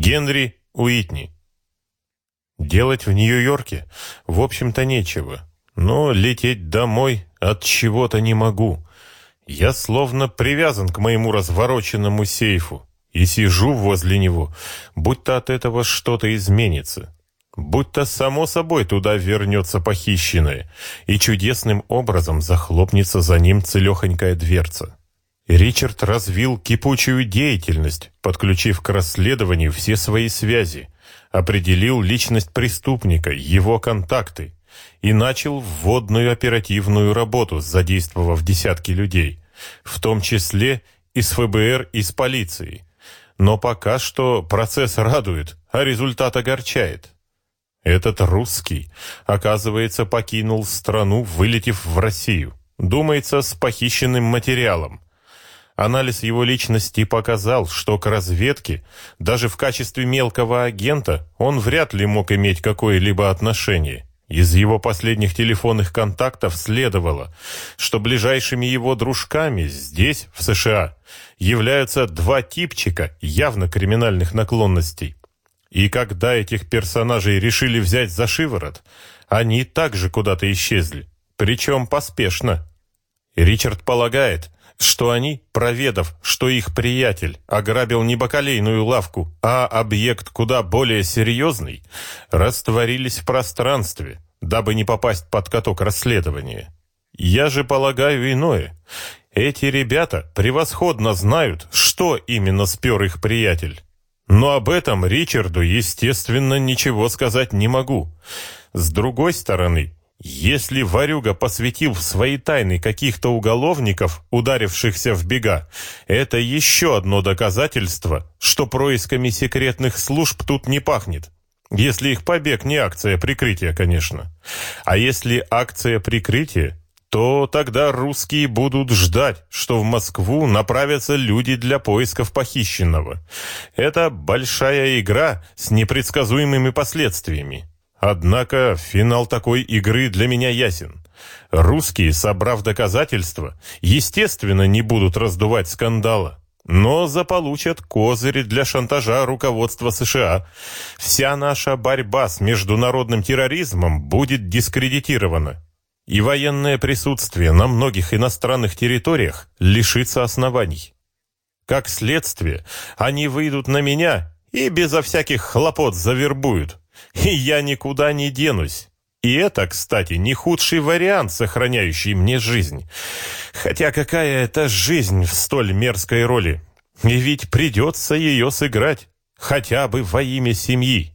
Генри Уитни. Делать в Нью-Йорке, в общем-то, нечего. Но лететь домой от чего-то не могу. Я словно привязан к моему развороченному сейфу и сижу возле него, будто от этого что-то изменится. Будто само собой туда вернется похищенное, и чудесным образом захлопнется за ним целехонькая дверца. Ричард развил кипучую деятельность, подключив к расследованию все свои связи, определил личность преступника, его контакты и начал вводную оперативную работу, задействовав десятки людей, в том числе из ФБР и из полиции. Но пока что процесс радует, а результат огорчает. Этот русский, оказывается, покинул страну, вылетев в Россию. Думается, с похищенным материалом. Анализ его личности показал, что к разведке, даже в качестве мелкого агента, он вряд ли мог иметь какое-либо отношение. Из его последних телефонных контактов следовало, что ближайшими его дружками здесь, в США, являются два типчика явно криминальных наклонностей. И когда этих персонажей решили взять за шиворот, они также куда-то исчезли, причем поспешно. Ричард полагает, что они, проведав, что их приятель ограбил не бакалейную лавку, а объект куда более серьезный, растворились в пространстве, дабы не попасть под каток расследования. Я же полагаю иное. Эти ребята превосходно знают, что именно спер их приятель. Но об этом Ричарду, естественно, ничего сказать не могу. С другой стороны, если Варюга посвятил в свои тайны каких-то уголовников, ударившихся в бега, это еще одно доказательство, что происками секретных служб тут не пахнет. Если их побег не акция прикрытия, конечно. А если акция прикрытия, то тогда русские будут ждать, что в Москву направятся люди для поисков похищенного. Это большая игра с непредсказуемыми последствиями. Однако финал такой игры для меня ясен. Русские, собрав доказательства, естественно, не будут раздувать скандала, но заполучат козыри для шантажа руководства США. Вся наша борьба с международным терроризмом будет дискредитирована. И военное присутствие на многих иностранных территориях лишится оснований. Как следствие, они выйдут на меня и безо всяких хлопот завербуют и я никуда не денусь. И это, кстати, не худший вариант, сохраняющий мне жизнь. Хотя какая это жизнь в столь мерзкой роли? И ведь придется ее сыграть, хотя бы во имя семьи.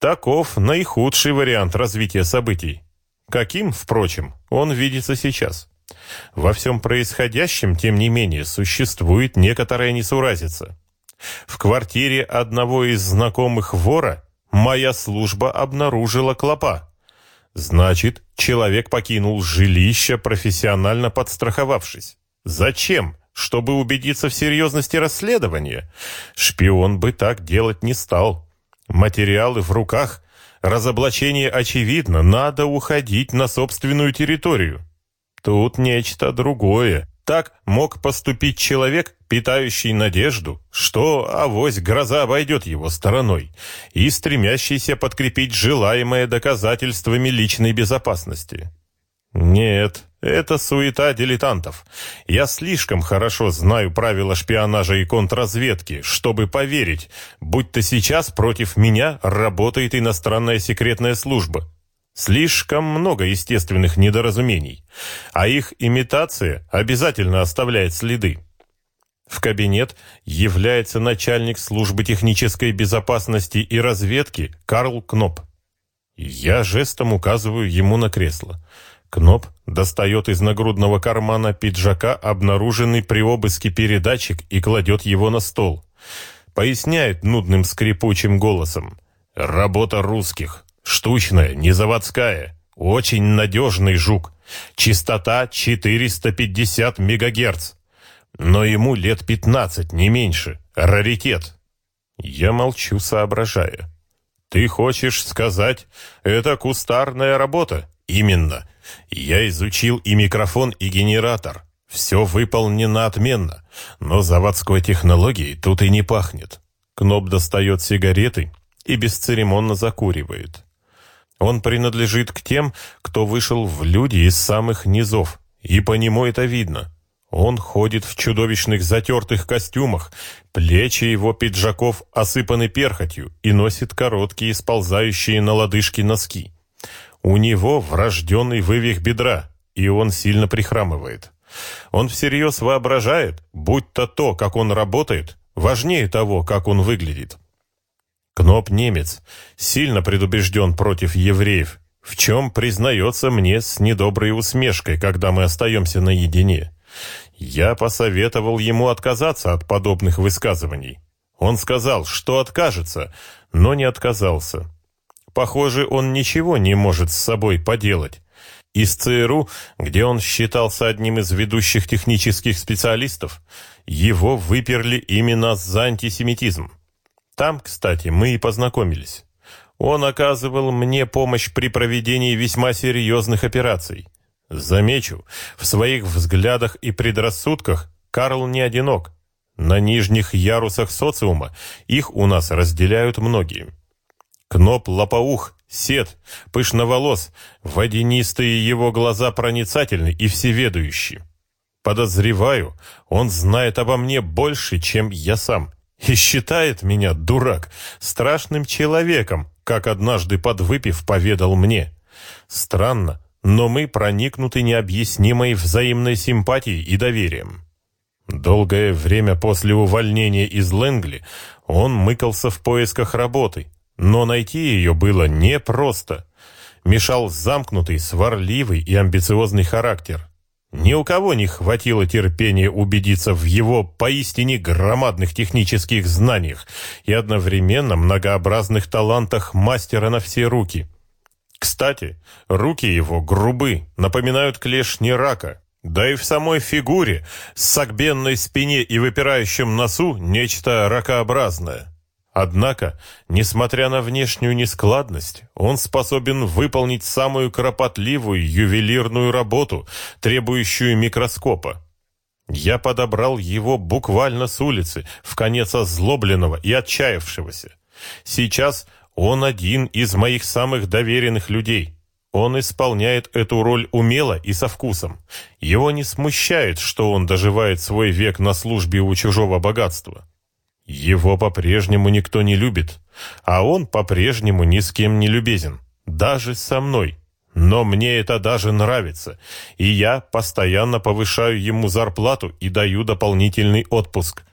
Таков наихудший вариант развития событий. Каким, впрочем, он видится сейчас. Во всем происходящем, тем не менее, существует некоторая несуразица. В квартире одного из знакомых вора Моя служба обнаружила клопа. Значит, человек покинул жилище, профессионально подстраховавшись. Зачем? Чтобы убедиться в серьезности расследования. Шпион бы так делать не стал. Материалы в руках. Разоблачение очевидно. Надо уходить на собственную территорию. Тут нечто другое. Так мог поступить человек, питающий надежду, что авось гроза обойдет его стороной, и стремящийся подкрепить желаемое доказательствами личной безопасности. Нет, это суета дилетантов. Я слишком хорошо знаю правила шпионажа и контрразведки, чтобы поверить, будто сейчас против меня работает иностранная секретная служба. Слишком много естественных недоразумений, а их имитация обязательно оставляет следы. В кабинет является начальник службы технической безопасности и разведки Карл Кноп. Я жестом указываю ему на кресло. Кноп достает из нагрудного кармана пиджака обнаруженный при обыске передатчик и кладет его на стол. Поясняет нудным скрипучим голосом. «Работа русских. Штучная, не заводская. Очень надежный жук. Частота 450 мегагерц. Но ему лет 15, не меньше. Раритет. Я молчу, соображая. Ты хочешь сказать, это кустарная работа? Именно. Я изучил и микрофон, и генератор. Все выполнено отменно. Но заводской технологией тут и не пахнет. Кноп достает сигареты и бесцеремонно закуривает. Он принадлежит к тем, кто вышел в люди из самых низов, и по нему это видно. Он ходит в чудовищных затертых костюмах, плечи его пиджаков осыпаны перхотью и носит короткие сползающие на лодыжки носки. У него врожденный вывих бедра, и он сильно прихрамывает. Он всерьез воображает, будь то то, как он работает, важнее того, как он выглядит. Кноп немец, сильно предубежден против евреев, в чем признается мне с недоброй усмешкой, когда мы остаемся наедине. Я посоветовал ему отказаться от подобных высказываний. Он сказал, что откажется, но не отказался. Похоже, он ничего не может с собой поделать. Из ЦРУ, где он считался одним из ведущих технических специалистов, его выперли именно за антисемитизм. Там, кстати, мы и познакомились. Он оказывал мне помощь при проведении весьма серьезных операций. Замечу, в своих взглядах и предрассудках Карл не одинок. На нижних ярусах социума их у нас разделяют многие. Кноп лопоух, сед, пышноволос, водянистые его глаза проницательны и всеведущие. Подозреваю, он знает обо мне больше, чем я сам, и считает меня, дурак, страшным человеком, как однажды подвыпив поведал мне. Странно, но мы проникнуты необъяснимой взаимной симпатией и доверием. Долгое время после увольнения из Лэнгли он мыкался в поисках работы, но найти ее было непросто. Мешал замкнутый, сварливый и амбициозный характер. Ни у кого не хватило терпения убедиться в его поистине громадных технических знаниях и одновременно многообразных талантах мастера на все руки – кстати, руки его грубы, напоминают клешни рака. Да и в самой фигуре, с согбенной спине и выпирающим носу, нечто ракообразное. Однако, несмотря на внешнюю нескладность, он способен выполнить самую кропотливую ювелирную работу, требующую микроскопа. Я подобрал его буквально с улицы, в конец озлобленного и отчаявшегося. Сейчас он один из моих самых доверенных людей. Он исполняет эту роль умело и со вкусом. Его не смущает, что он доживает свой век на службе у чужого богатства. Его по-прежнему никто не любит, а он по-прежнему ни с кем не любезен, даже со мной. Но мне это даже нравится, и я постоянно повышаю ему зарплату и даю дополнительный отпуск.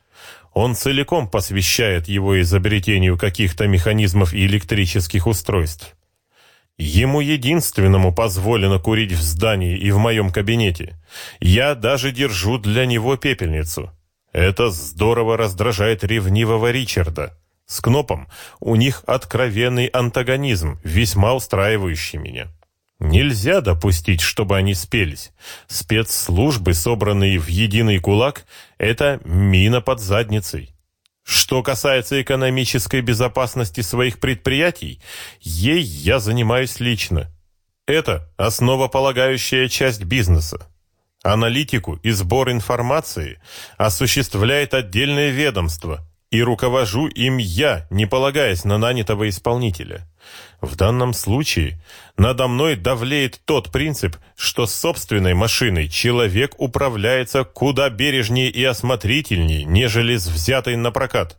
Он целиком посвящает его изобретению каких-то механизмов и электрических устройств. Ему единственному позволено курить в здании и в моем кабинете. Я даже держу для него пепельницу. Это здорово раздражает ревнивого Ричарда. С Кнопом у них откровенный антагонизм, весьма устраивающий меня. Нельзя допустить, чтобы они спелись. Спецслужбы, собранные в единый кулак, это мина под задницей. Что касается экономической безопасности своих предприятий, ей я занимаюсь лично. Это основополагающая часть бизнеса. Аналитику и сбор информации осуществляет отдельное ведомство, и руковожу им я, не полагаясь на нанятого исполнителя. В данном случае надо мной давлеет тот принцип, что с собственной машиной человек управляется куда бережнее и осмотрительнее, нежели с взятой на прокат.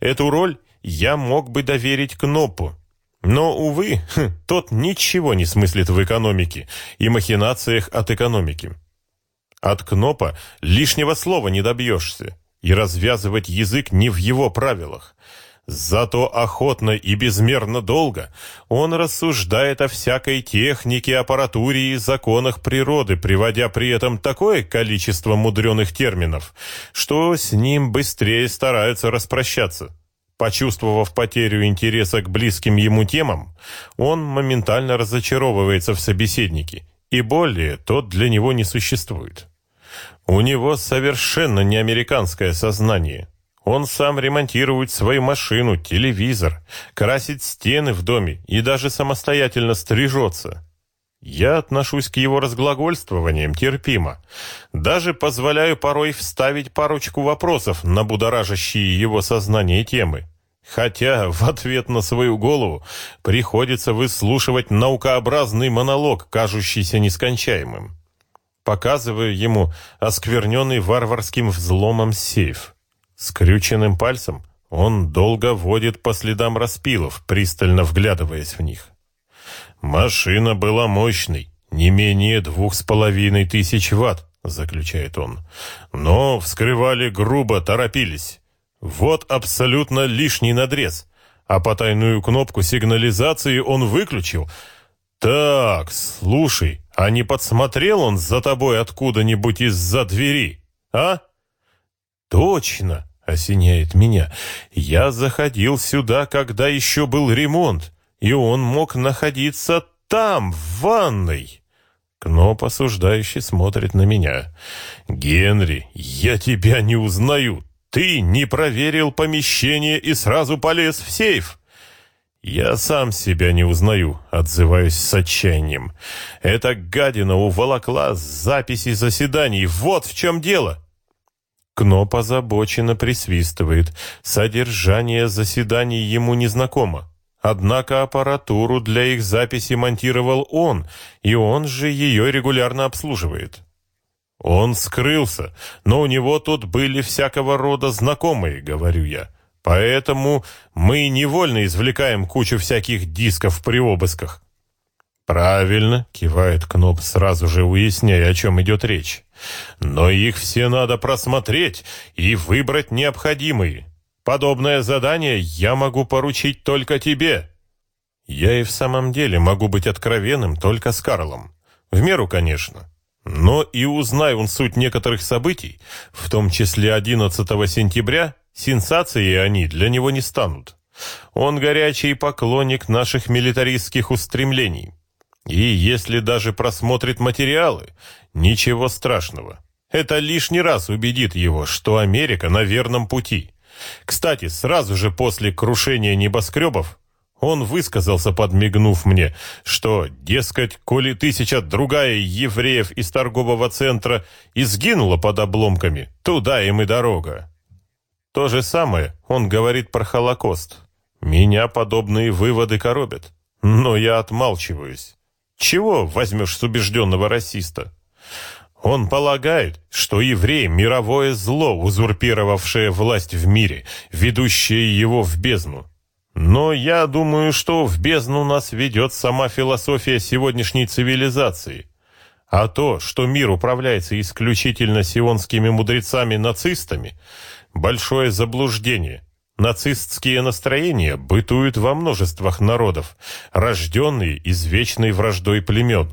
Эту роль я мог бы доверить Кнопу. Но, увы, тот ничего не смыслит в экономике и махинациях от экономики. От Кнопа лишнего слова не добьешься и развязывать язык не в его правилах. Зато охотно и безмерно долго он рассуждает о всякой технике, аппаратуре и законах природы, приводя при этом такое количество мудреных терминов, что с ним быстрее стараются распрощаться. Почувствовав потерю интереса к близким ему темам, он моментально разочаровывается в собеседнике, и более тот для него не существует. У него совершенно не американское сознание. Он сам ремонтирует свою машину, телевизор, красит стены в доме и даже самостоятельно стрижется. Я отношусь к его разглагольствованиям терпимо. Даже позволяю порой вставить парочку вопросов на будоражащие его сознание темы. Хотя в ответ на свою голову приходится выслушивать наукообразный монолог, кажущийся нескончаемым. Показываю ему оскверненный варварским взломом сейф. Скрюченным пальцем он долго водит по следам распилов, пристально вглядываясь в них. Машина была мощной, не менее двух с половиной тысяч ватт, заключает он. Но вскрывали грубо, торопились. Вот абсолютно лишний надрез. А потайную кнопку сигнализации он выключил. Так, слушай, а не подсмотрел он за тобой откуда-нибудь из-за двери, а? Точно, осеняет меня. Я заходил сюда, когда еще был ремонт, и он мог находиться там, в ванной. Кноп осуждающий смотрит на меня. «Генри, я тебя не узнаю. Ты не проверил помещение и сразу полез в сейф». «Я сам себя не узнаю», — отзываюсь с отчаянием. «Эта гадина уволокла записи заседаний. Вот в чем дело!» Кноп озабоченно присвистывает. Содержание заседаний ему незнакомо. Однако аппаратуру для их записи монтировал он, и он же ее регулярно обслуживает. Он скрылся, но у него тут были всякого рода знакомые, говорю я. Поэтому мы невольно извлекаем кучу всяких дисков при обысках. «Правильно», — кивает Кноп, сразу же уясняя, о чем идет речь. «Но их все надо просмотреть и выбрать необходимые. Подобное задание я могу поручить только тебе». Я и в самом деле могу быть откровенным только с Карлом. В меру, конечно. Но и узнай он суть некоторых событий, в том числе 11 сентября, сенсацией они для него не станут. Он горячий поклонник наших милитаристских устремлений. И если даже просмотрит материалы, ничего страшного. Это лишний раз убедит его, что Америка на верном пути. Кстати, сразу же после крушения небоскребов он высказался, подмигнув мне, что, дескать, коли тысяча другая евреев из торгового центра и сгинула под обломками, туда им и дорога. То же самое он говорит про Холокост. Меня подобные выводы коробят, но я отмалчиваюсь. Чего возьмешь с убежденного расиста? Он полагает, что еврей – мировое зло, узурпировавшее власть в мире, ведущее его в бездну. Но я думаю, что в бездну нас ведет сама философия сегодняшней цивилизации. А то, что мир управляется исключительно сионскими мудрецами-нацистами – большое заблуждение – Нацистские настроения бытуют во множествах народов, рожденные извечной враждой племен.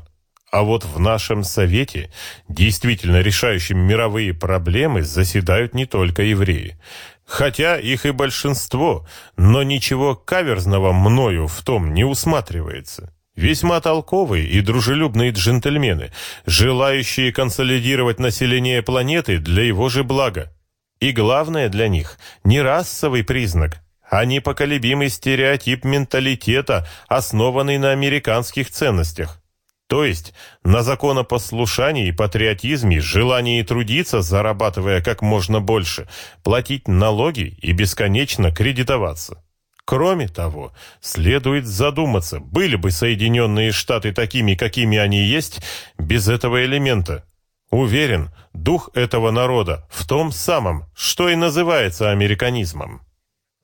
А вот в нашем Совете, действительно решающим мировые проблемы, заседают не только евреи. Хотя их и большинство, но ничего каверзного мною в том не усматривается. Весьма толковые и дружелюбные джентльмены, желающие консолидировать население планеты для его же блага. И главное для них – не расовый признак, а непоколебимый стереотип менталитета, основанный на американских ценностях. То есть на законопослушании, патриотизме, желании трудиться, зарабатывая как можно больше, платить налоги и бесконечно кредитоваться. Кроме того, следует задуматься, были бы Соединенные Штаты такими, какими они есть, без этого элемента – Уверен, дух этого народа в том самом, что и называется американизмом.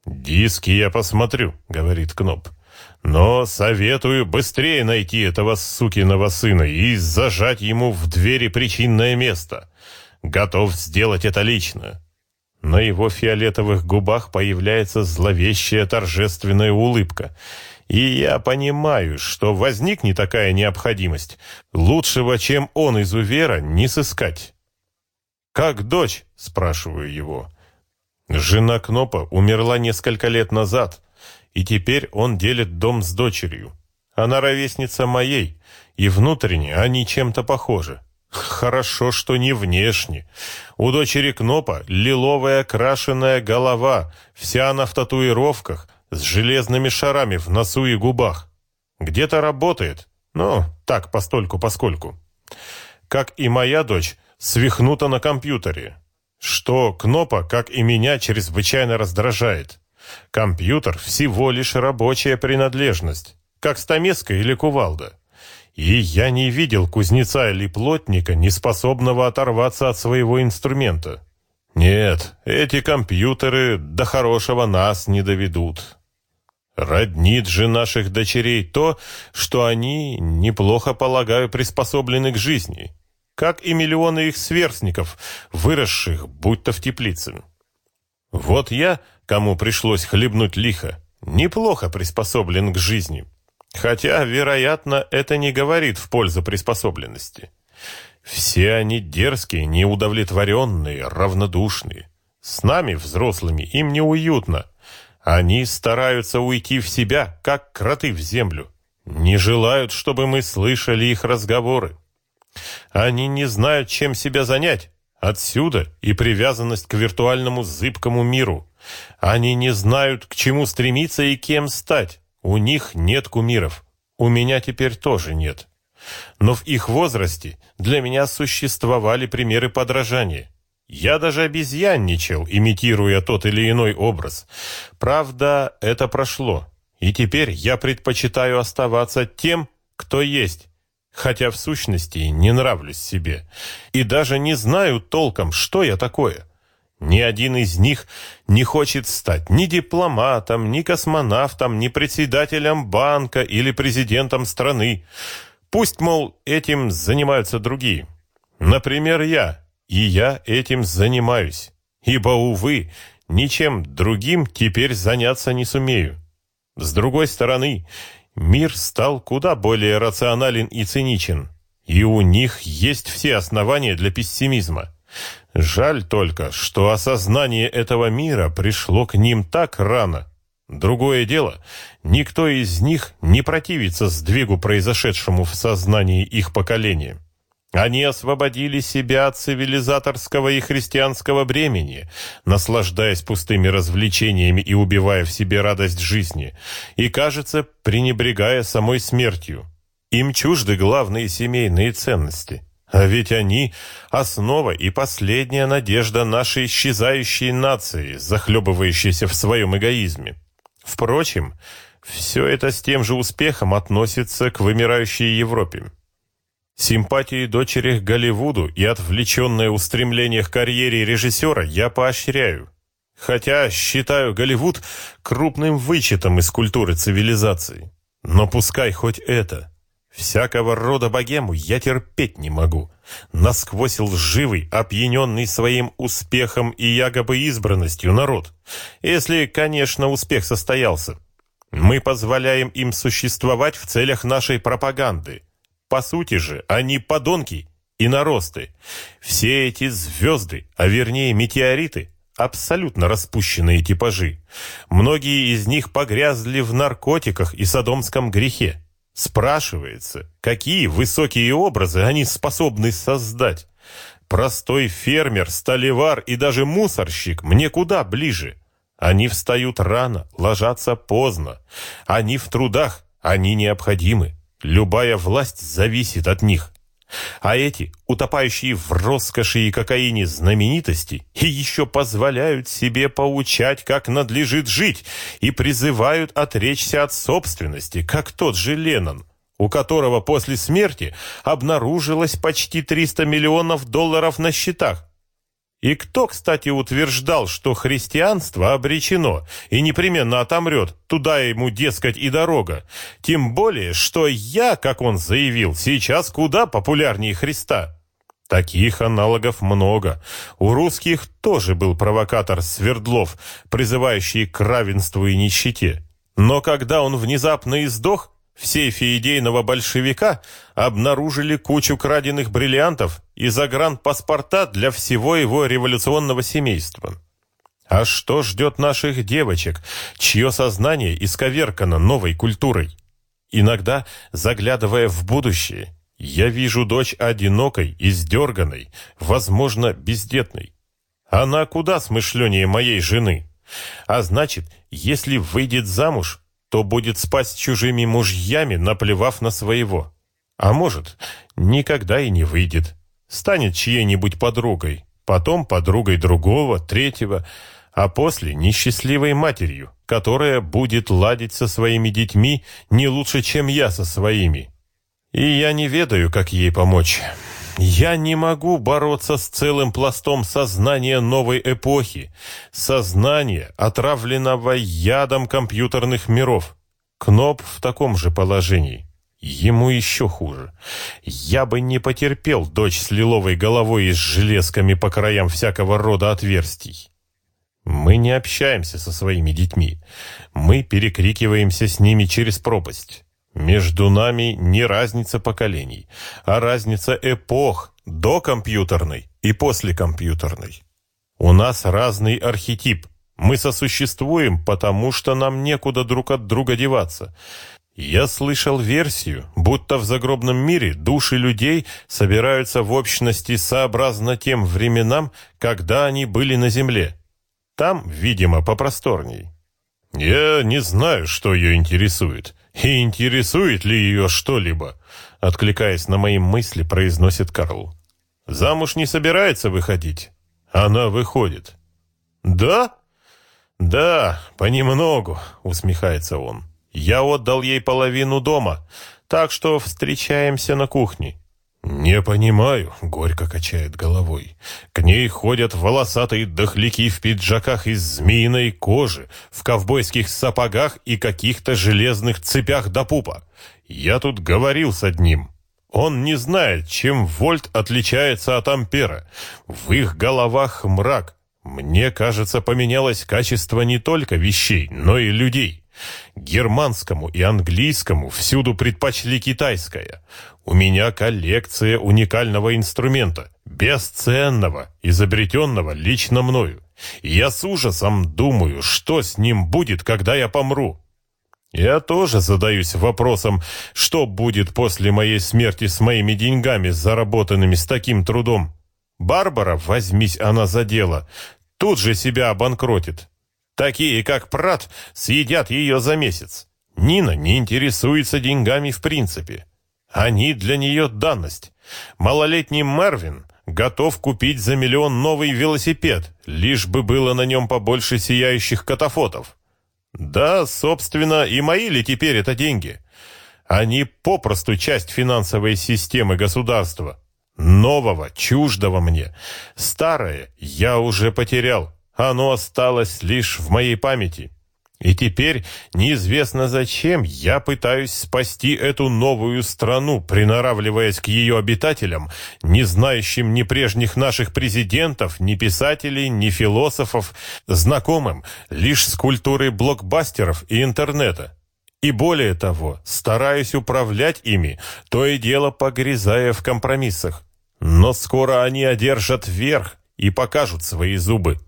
«Диски я посмотрю», — говорит Кноп. «Но советую быстрее найти этого сукиного сына и зажать ему в двери причинное место. Готов сделать это лично». На его фиолетовых губах появляется зловещая торжественная улыбка — и я понимаю, что возникнет такая необходимость. Лучшего, чем он из Увера, не сыскать. «Как дочь?» – спрашиваю его. Жена Кнопа умерла несколько лет назад, и теперь он делит дом с дочерью. Она ровесница моей, и внутренне они чем-то похожи. Хорошо, что не внешне. У дочери Кнопа лиловая крашеная голова, вся она в татуировках, с железными шарами в носу и губах. Где-то работает, но так постольку-поскольку. Как и моя дочь, свихнута на компьютере. Что Кнопа, как и меня, чрезвычайно раздражает. Компьютер всего лишь рабочая принадлежность, как стамеска или кувалда. И я не видел кузнеца или плотника, не способного оторваться от своего инструмента. Нет, эти компьютеры до хорошего нас не доведут. Роднит же наших дочерей то, что они, неплохо полагаю, приспособлены к жизни, как и миллионы их сверстников, выросших будто в теплице. Вот я, кому пришлось хлебнуть лихо, неплохо приспособлен к жизни. Хотя, вероятно, это не говорит в пользу приспособленности. Все они дерзкие, неудовлетворенные, равнодушные. С нами, взрослыми, им неуютно. Они стараются уйти в себя, как кроты в землю. Не желают, чтобы мы слышали их разговоры. Они не знают, чем себя занять. Отсюда и привязанность к виртуальному зыбкому миру. Они не знают, к чему стремиться и кем стать. У них нет кумиров. У меня теперь тоже нет. Но в их возрасте для меня существовали примеры подражания. Я даже обезьянничал, имитируя тот или иной образ. Правда, это прошло. И теперь я предпочитаю оставаться тем, кто есть, хотя в сущности не нравлюсь себе. И даже не знаю толком, что я такое. Ни один из них не хочет стать ни дипломатом, ни космонавтом, ни председателем банка или президентом страны. Пусть, мол, этим занимаются другие. Например, я. И я этим занимаюсь. Ибо, увы, ничем другим теперь заняться не сумею. С другой стороны, мир стал куда более рационален и циничен. И у них есть все основания для пессимизма. Жаль только, что осознание этого мира пришло к ним так рано. Другое дело, никто из них не противится сдвигу, произошедшему в сознании их поколения. Они освободили себя от цивилизаторского и христианского бремени, наслаждаясь пустыми развлечениями и убивая в себе радость жизни, и, кажется, пренебрегая самой смертью. Им чужды главные семейные ценности. А ведь они – основа и последняя надежда нашей исчезающей нации, захлебывающейся в своем эгоизме. Впрочем, все это с тем же успехом относится к вымирающей Европе. Симпатии дочери к Голливуду и отвлеченное устремление к карьере режиссера я поощряю. Хотя считаю Голливуд крупным вычетом из культуры цивилизации. Но пускай хоть это. Всякого рода богему я терпеть не могу. Насквозь лживый, опьяненный своим успехом и якобы избранностью народ. Если, конечно, успех состоялся. Мы позволяем им существовать в целях нашей пропаганды. По сути же, они подонки и наросты. Все эти звезды, а вернее метеориты, абсолютно распущенные типажи. Многие из них погрязли в наркотиках и садомском грехе. Спрашивается, какие высокие образы они способны создать. Простой фермер, столевар и даже мусорщик мне куда ближе. Они встают рано, ложатся поздно. Они в трудах, они необходимы. Любая власть зависит от них. А эти, утопающие в роскоши и кокаине знаменитости, и еще позволяют себе поучать, как надлежит жить, и призывают отречься от собственности, как тот же Леннон, у которого после смерти обнаружилось почти 300 миллионов долларов на счетах. И кто, кстати, утверждал, что христианство обречено и непременно отомрет, туда ему, дескать, и дорога. Тем более, что я, как он заявил, сейчас куда популярнее Христа. Таких аналогов много. У русских тоже был провокатор Свердлов, призывающий к равенству и нищете. Но когда он внезапно издох, в сейфе идейного большевика обнаружили кучу краденных бриллиантов и загранпаспорта для всего его революционного семейства. А что ждет наших девочек, чье сознание исковеркано новой культурой? Иногда, заглядывая в будущее, я вижу дочь одинокой, издерганной, возможно, бездетной. Она куда смышленнее моей жены. А значит, если выйдет замуж, то будет спать с чужими мужьями, наплевав на своего. А может, никогда и не выйдет. Станет чьей-нибудь подругой, потом подругой другого, третьего, а после несчастливой матерью, которая будет ладить со своими детьми не лучше, чем я со своими. И я не ведаю, как ей помочь. Я не могу бороться с целым пластом сознания новой эпохи, сознания, отравленного ядом компьютерных миров. Кноп в таком же положении. Ему еще хуже. Я бы не потерпел дочь с лиловой головой и с железками по краям всякого рода отверстий. Мы не общаемся со своими детьми. Мы перекрикиваемся с ними через пропасть. Между нами не разница поколений, а разница эпох до компьютерной и после компьютерной. У нас разный архетип. Мы сосуществуем, потому что нам некуда друг от друга деваться. Я слышал версию, будто в загробном мире души людей собираются в общности сообразно тем временам, когда они были на Земле. Там, видимо, попросторней. Я не знаю, что ее интересует. И интересует ли ее что-либо? Откликаясь на мои мысли, произносит Карл. Замуж не собирается выходить. Она выходит. Да? Да, понемногу, усмехается он. Я отдал ей половину дома, так что встречаемся на кухне. «Не понимаю», — горько качает головой. «К ней ходят волосатые дохляки в пиджаках из змеиной кожи, в ковбойских сапогах и каких-то железных цепях до пупа. Я тут говорил с одним. Он не знает, чем вольт отличается от ампера. В их головах мрак. Мне кажется, поменялось качество не только вещей, но и людей». Германскому и английскому всюду предпочли китайское. У меня коллекция уникального инструмента, бесценного, изобретенного лично мною. я с ужасом думаю, что с ним будет, когда я помру. Я тоже задаюсь вопросом, что будет после моей смерти с моими деньгами, заработанными с таким трудом. Барбара, возьмись она за дело, тут же себя обанкротит. Такие, как Прат, съедят ее за месяц. Нина не интересуется деньгами в принципе. Они для нее данность. Малолетний Марвин готов купить за миллион новый велосипед, лишь бы было на нем побольше сияющих катафотов. Да, собственно, и мои ли теперь это деньги? Они попросту часть финансовой системы государства. Нового, чуждого мне. Старое я уже потерял. Оно осталось лишь в моей памяти. И теперь неизвестно зачем я пытаюсь спасти эту новую страну, приноравливаясь к ее обитателям, не знающим ни прежних наших президентов, ни писателей, ни философов, знакомым лишь с культурой блокбастеров и интернета. И более того, стараюсь управлять ими, то и дело погрязая в компромиссах. Но скоро они одержат верх и покажут свои зубы.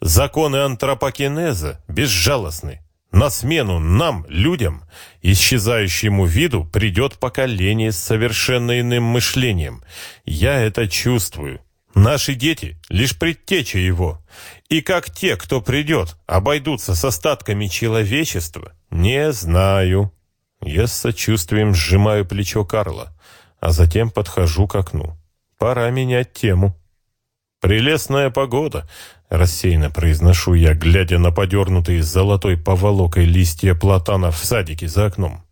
Законы антропокинеза безжалостны. На смену нам, людям, исчезающему виду, придет поколение с совершенно иным мышлением. Я это чувствую. Наши дети — лишь предтеча его. И как те, кто придет, обойдутся с остатками человечества, не знаю. Я с сочувствием сжимаю плечо Карла, а затем подхожу к окну. Пора менять тему. Прелестная погода, Рассеянно произношу я, глядя на подернутые золотой поволокой листья платана в садике за окном.